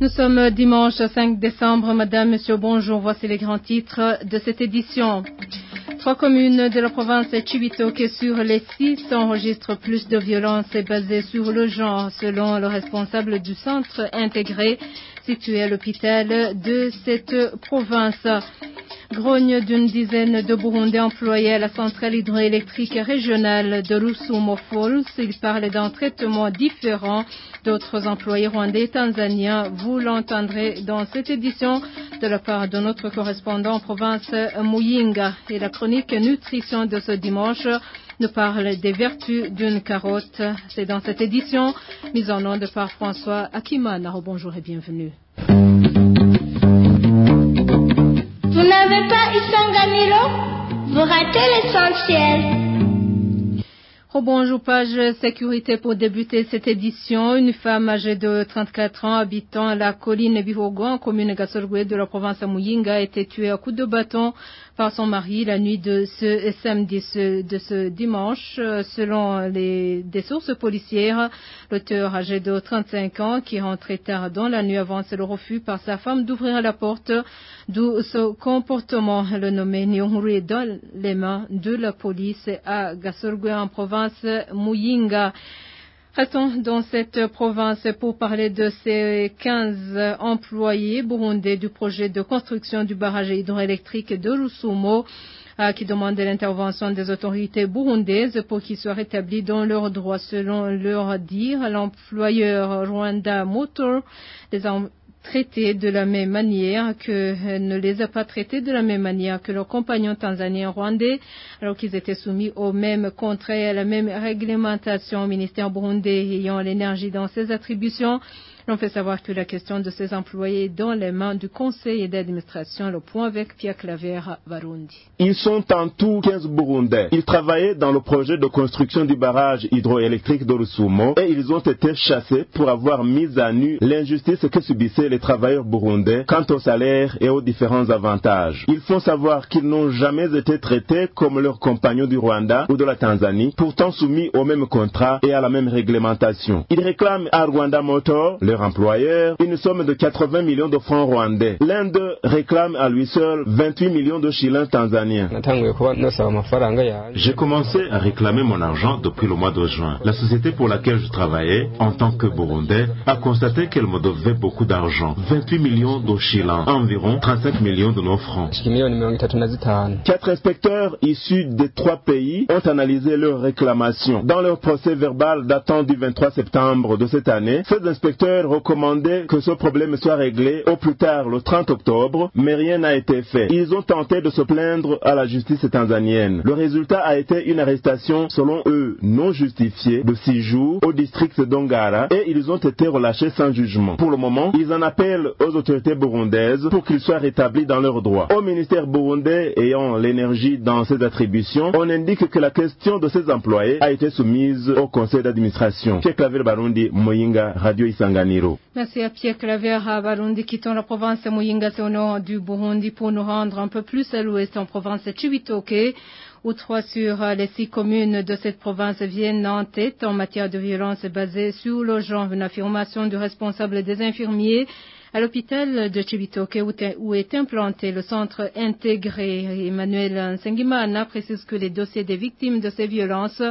Nous sommes dimanche 5 décembre. Madame, Monsieur, bonjour. Voici les grands titres de cette édition. Trois communes de la province Chibitoke sur les six enregistrent plus de violences basées sur le genre, selon le responsable du centre intégré situé à l'hôpital de cette province. Grogne d'une dizaine de Burundais employés à la centrale hydroélectrique régionale de Rusumo Falls. Ils parlent d'un traitement différent d'autres employés rwandais et tanzaniens. Vous l'entendrez dans cette édition de la part de notre correspondant en province Muyinga. Et la chronique nutrition de ce dimanche nous parle des vertus d'une carotte. C'est dans cette édition mise en onde par François Akimana. Bonjour et bienvenue. Pas l'essentiel. Bonjour, page sécurité pour débuter cette édition. Une femme âgée de 34 ans habitant la colline Bihogo, en commune de la province de a été tuée à coups de bâton par son mari la nuit de ce samedi de ce dimanche. Selon les, des sources policières, l'auteur âgé de 35 ans qui rentrait tard dans la nuit avance le refus par sa femme d'ouvrir la porte, d'où ce comportement le nommé Nyonguru est dans les mains de la police à Gassorgwe en province Muyinga. Restons dans cette province pour parler de ces 15 employés burundais du projet de construction du barrage hydroélectrique de Rusumo qui demandent l'intervention des autorités burundaises pour qu'ils soient rétablis dans leurs droits. Selon leur dire, l'employeur Rwanda Motor les traités de la même manière que ne les a pas traités de la même manière que leurs compagnons tanzaniens rwandais, alors qu'ils étaient soumis au même contrat et à la même réglementation. au ministère burundais ayant l'énergie dans ses attributions, l'on fait savoir que la question de ces employés est dans les mains du conseil d'administration. Le point avec Pierre Claver Varundi. Ils sont en tout 15 Burundais. Ils travaillaient dans le projet de construction du barrage hydroélectrique d'Orusumo et ils ont été chassés pour avoir mis à nu l'injustice que subissaient les travailleurs burundais quant au salaire et aux différents avantages. Il faut savoir qu'ils n'ont jamais été traités comme leurs compagnons du Rwanda ou de la Tanzanie, pourtant soumis au même contrat et à la même réglementation. Ils réclament à Rwanda Motor, leur employeur, une somme de 80 millions de francs rwandais. L'un d'eux réclame à lui seul 28 millions de shillings tanzaniens. J'ai commencé à réclamer mon argent depuis le mois de juin. La société pour laquelle je travaillais, en tant que Burundais, a constaté qu'elle me devait beaucoup d'argent. 28 millions de shillings, environ 35 millions de nos francs. Quatre inspecteurs issus des trois pays ont analysé leurs réclamations. Dans leur procès verbal datant du 23 septembre de cette année, ces inspecteurs recommandaient que ce problème soit réglé au plus tard le 30 octobre, mais rien n'a été fait. Ils ont tenté de se plaindre à la justice tanzanienne. Le résultat a été une arrestation, selon eux, non justifiée de six jours au district d'Ongara et ils ont été relâchés sans jugement. Pour le moment, ils en appellent aux autorités burundaises pour qu'ils soient rétablis dans leurs droits. Au ministère burundais ayant l'énergie dans ses attributions, on indique que la question de ces employés a été soumise au conseil d'administration. Barundi, Moyinga, Radio Merci à Pierre Claver Barundi, quittant la province Moyinga, c'est au nord du Burundi pour nous rendre un peu plus à l'ouest en province Chibitoke où trois sur les six communes de cette province viennent en tête en matière de violence basée sur le genre. Une affirmation du responsable des infirmiers à l'hôpital de Chibitoke où est implanté le centre intégré. Emmanuel Nsengimana précise que les dossiers des victimes de ces violences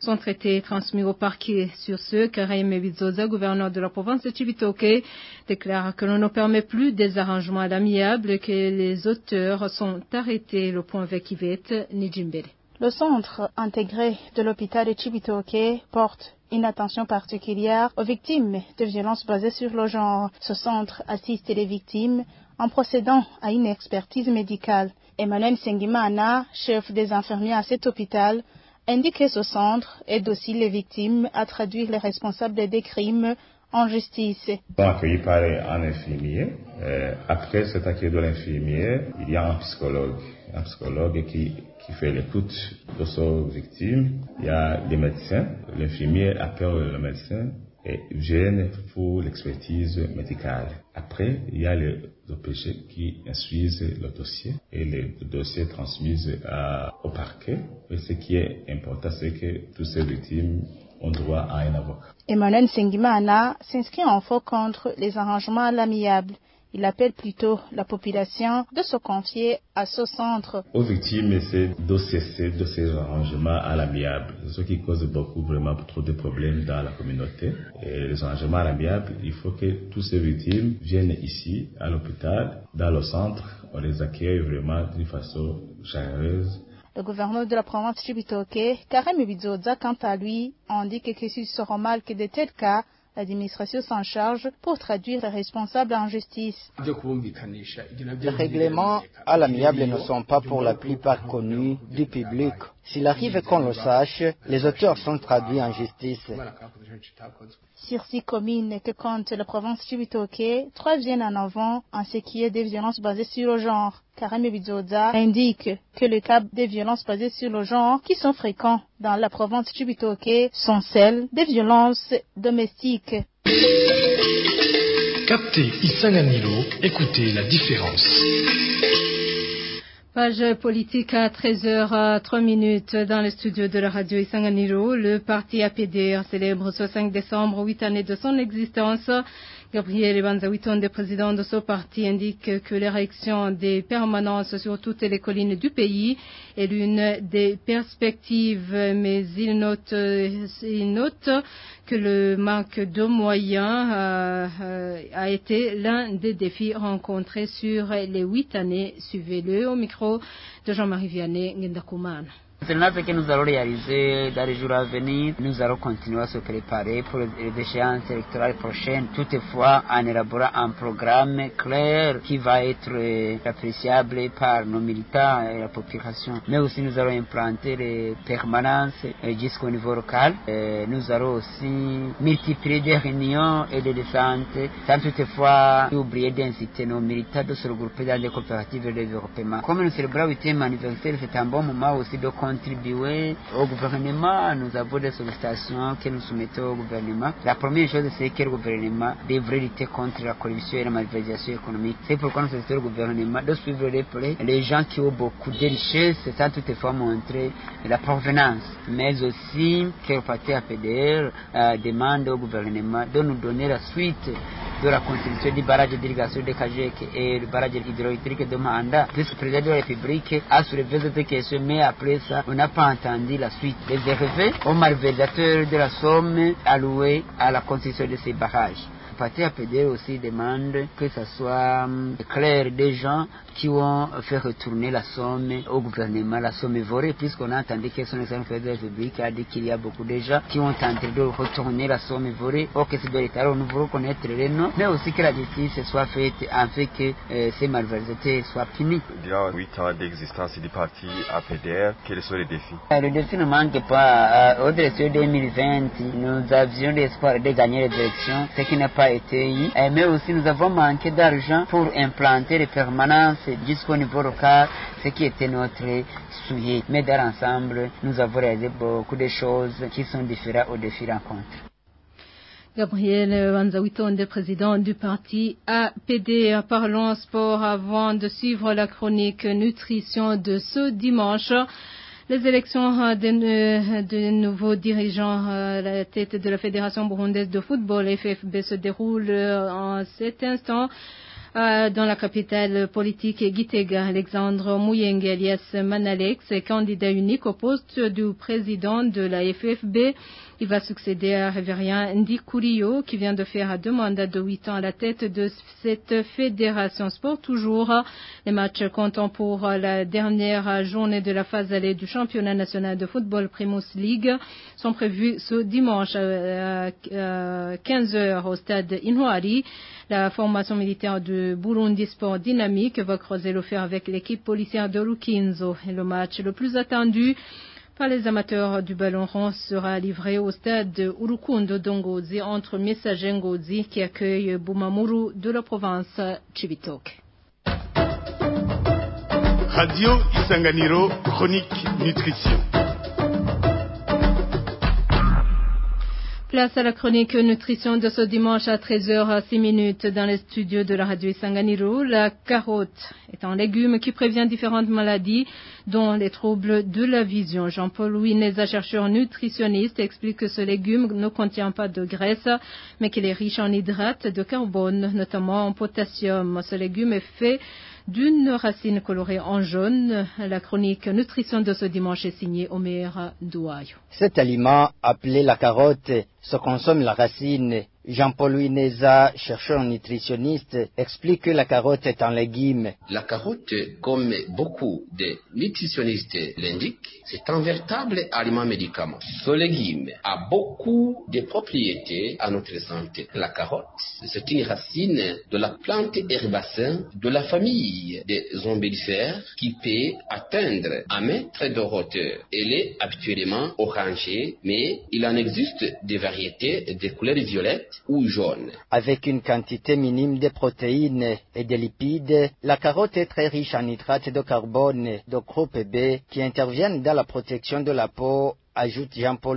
sont traités et transmis au parquet. Sur ce, Karim Bizoza, gouverneur de la province de Chibitoke, déclare que l'on ne permet plus des arrangements à l'amiable que les auteurs sont arrêtés. Le point avec Yvette Nijimbele. Le centre intégré de l'hôpital de Chibitoke porte une attention particulière aux victimes de violences basées sur le genre. Ce centre assiste les victimes en procédant à une expertise médicale. Emmanuel Sengimana, chef des infirmiers à cet hôpital, indique que ce centre aide aussi les victimes à traduire les responsables des crimes en justice. Accueillis par un infirmier. Euh, après cet accueil de l'infirmier, il y a un psychologue. Un psychologue qui, qui fait l'écoute de ses victimes. Il y a des médecins. L'infirmier appelle le médecin et gêne pour l'expertise médicale. Après, il y a les OPG qui instruisent le dossier et le dossier est transmis au parquet. Et ce qui est important, c'est que toutes ces victimes ont droit à un avocat. Emmanuel Sengimana s'inscrit en faux contre les arrangements à l'amiable. Il appelle plutôt la population de se confier à ce centre. Aux victimes, c'est de cesser de ces arrangements à l'amiable, ce qui cause beaucoup vraiment trop de problèmes dans la communauté. Et les arrangements à l'amiable, il faut que tous ces victimes viennent ici, à l'hôpital, dans le centre. On les accueille vraiment d'une façon chaleureuse. Le gouverneur de la province Chibitoke, Karem Bizoza, quant à lui, indique que s'il sera mal que de tels cas, l'administration s'en charge pour traduire les responsables en justice. Les règlements à l'amiable ne sont pas pour la plupart connus du public. S'il arrive qu'on le sache, les auteurs sont traduits en justice. Sur six communes que compte la province Chibitoke, trois viennent en avant en ce qui est des violences basées sur le genre. Karame Bizoza indique que le cas des violences basées sur le genre qui sont fréquents dans la province Chibitoke sont celles des violences domestiques. Captez Isanganilo, écoutez la différence. Page politique à 13h, 3 minutes dans le studio de la radio Isanganiro. Le parti APDR célèbre ce 5 décembre 8 années de son existence. Gabriel Banzawiton, le président de ce parti, indique que l'érection des permanences sur toutes les collines du pays est l'une des perspectives, mais il note, que le manque de moyens euh, euh, a été l'un des défis rencontrés sur les huit années. Suivez-le au micro de Jean-Marie Vianney Ngendakumana. C'est ce que nous allons réaliser dans les jours à venir. Nous allons continuer à se préparer pour les échéances électorales prochaines, toutefois en élaborant un programme clair qui va être appréciable par nos militants et la population. Mais aussi nous allons implanter les permanences jusqu'au niveau local. Et nous allons aussi multiplier des réunions et des descentes, sans toutefois oublier d'inciter nos militants de se regrouper dans des coopératives de développement. Comme nous célébrons le 8e anniversaire, c'est un bon moment aussi de contribuer au gouvernement. Nous avons des sollicitations que nous soumettons au gouvernement. La première chose, c'est que le gouvernement devrait lutter contre la corruption et la malversation économique. C'est pourquoi nous sollicitons le gouvernement de suivre les près les gens qui ont beaucoup de richesses sans toutefois montrer la provenance. Mais aussi que le parti APDR euh, demande au gouvernement de nous donner la suite de la construction du barrage d'irrigation de Kajek et le barrage hydroélectrique de Mahanda, puisque le président de la République a soulevé cette question, mais après ça, on n'a pas entendu la suite. Les RV aux malversateurs de la somme allouée à la construction de ces barrages. Le parti APD aussi demande que ce soit clair des gens qui ont fait retourner la somme au gouvernement, la somme volée, puisqu'on a entendu que son excellence de la République a dit qu'il y a beaucoup de gens qui ont tenté de retourner la somme volée, or que c'est de l'État, nous voulons connaître les noms, mais aussi que la justice soit faite afin que euh, ces malversateurs soient punis. Durant 8 ans d'existence du parti APDR, quels sont les défis? Le défi ne manque pas. Euh, au de 2020, nous avions l'espoir de gagner les élections, ce qui n'a pas été eu, mais aussi nous avons manqué d'argent pour implanter les permanences jusqu'au niveau local, ce qui était notre souhait. Mais dans l'ensemble, nous avons réalisé beaucoup de choses qui sont différentes aux défis rencontrés. Gabriel Wanzawitonde, président du parti APD. Parlons sport avant de suivre la chronique nutrition de ce dimanche. Les élections de, de nouveaux dirigeants à la tête de la Fédération burundaise de football, FFB, se déroulent en cet instant dans la capitale politique Gitega, Alexandre Mouyenge alias Manalex candidat unique au poste du président de la FFB. Il va succéder à Révérien Ndikurio qui vient de faire deux mandats de huit ans à la tête de cette fédération sport. Toujours, les matchs comptant pour la dernière journée de la phase allée du championnat national de football Primus League sont prévus ce dimanche à 15h au stade Inouari. La formation militaire de Burundi Sport Dynamique va creuser le fer avec l'équipe policière de Lukinzo. Le match le plus attendu par les amateurs du ballon rond sera livré au stade Urukundo d'Ongozi entre Messager Ngozi qui accueille Bumamuru de la province Chibitoke. Radio Isanganiro, chronique nutrition. Place à la chronique nutrition de ce dimanche à 13h6 minutes dans les studios de la radio Sanganiro. La carotte est un légume qui prévient différentes maladies, dont les troubles de la vision. Jean-Paul Louis chercheur nutritionniste, explique que ce légume ne contient pas de graisse, mais qu'il est riche en hydrates de carbone, notamment en potassium. Ce légume est fait d'une racine colorée en jaune. La chronique nutrition de ce dimanche est signée Omer Douayo. Cet aliment, appelé la carotte, se consomme la racine Jean-Paul Neza, chercheur nutritionniste, explique que la carotte est un légume. La carotte, comme beaucoup de nutritionnistes l'indiquent, c'est un véritable aliment médicament. Ce légume a beaucoup de propriétés à notre santé. La carotte, c'est une racine de la plante herbacée de la famille des ombellifères qui peut atteindre un mètre de hauteur. Elle est habituellement orangée, mais il en existe des variétés de couleur violette ou jaune. Avec une quantité minime de protéines et de lipides, la carotte est très riche en hydrates de carbone de groupe B qui interviennent dans la protection de la peau ajoute Jean-Paul.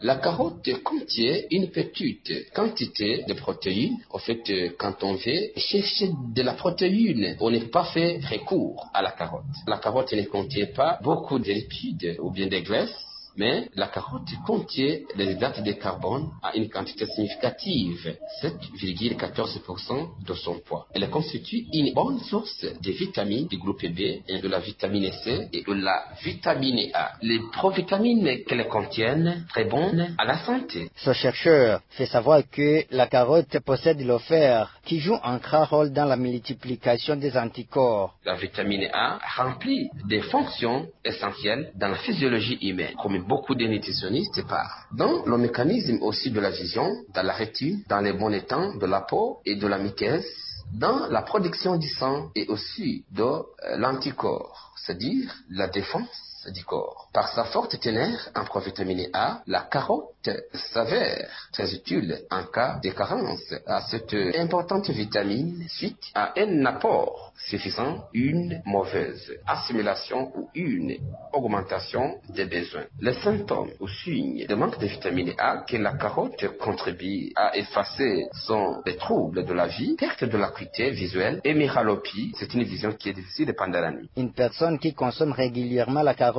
La carotte contient une petite quantité de protéines. En fait, quand on veut chercher de la protéine, on n'est pas fait très court à la carotte. La carotte ne contient pas beaucoup de lipides ou bien de graisses mais la carotte contient des hydrates de carbone à une quantité significative, 7,14% de son poids. Elle constitue une bonne source de vitamines du groupe B et de la vitamine C et de la vitamine A. Les provitamines qu'elle contiennent très bonnes à la santé. Ce chercheur fait savoir que la carotte possède le fer qui joue un grand rôle dans la multiplication des anticorps. La vitamine A remplit des fonctions essentielles dans la physiologie humaine, comme beaucoup de nutritionnistes parlent. Dans le mécanisme aussi de la vision, dans la rétine, dans les bons étangs de la peau et de la muqueuse, dans la production du sang et aussi de euh, l'anticorps, c'est-à-dire la défense du corps. Par sa forte teneur en provitamine A, la carotte s'avère très utile en cas de carence à cette importante vitamine suite à un apport suffisant, une mauvaise assimilation ou une augmentation des besoins. Les symptômes ou signes de manque de vitamine A que la carotte contribue à effacer sont les troubles de la vie, perte de l'acuité visuelle et myralopie. C'est une vision qui est difficile pendant la nuit. Une personne qui consomme régulièrement la carotte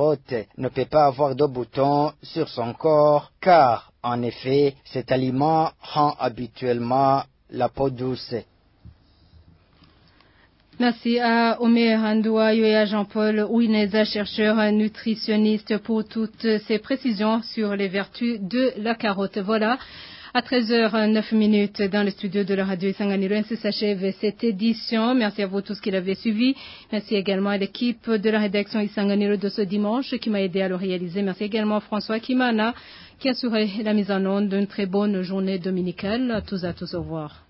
ne peut pas avoir de boutons sur son corps car, en effet, cet aliment rend habituellement la peau douce. Merci à Omer Handouayo et à Jean-Paul Ouineza, chercheur nutritionniste, pour toutes ces précisions sur les vertus de la carotte. Voilà. À 13h09 minutes dans le studio de la radio Isanganiro, ainsi s'achève cette édition. Merci à vous tous qui l'avez suivi. Merci également à l'équipe de la rédaction Isanganiro de ce dimanche qui m'a aidé à le réaliser. Merci également à François Kimana qui a assuré la mise en onde d'une très bonne journée dominicale. À tous à tous, au revoir.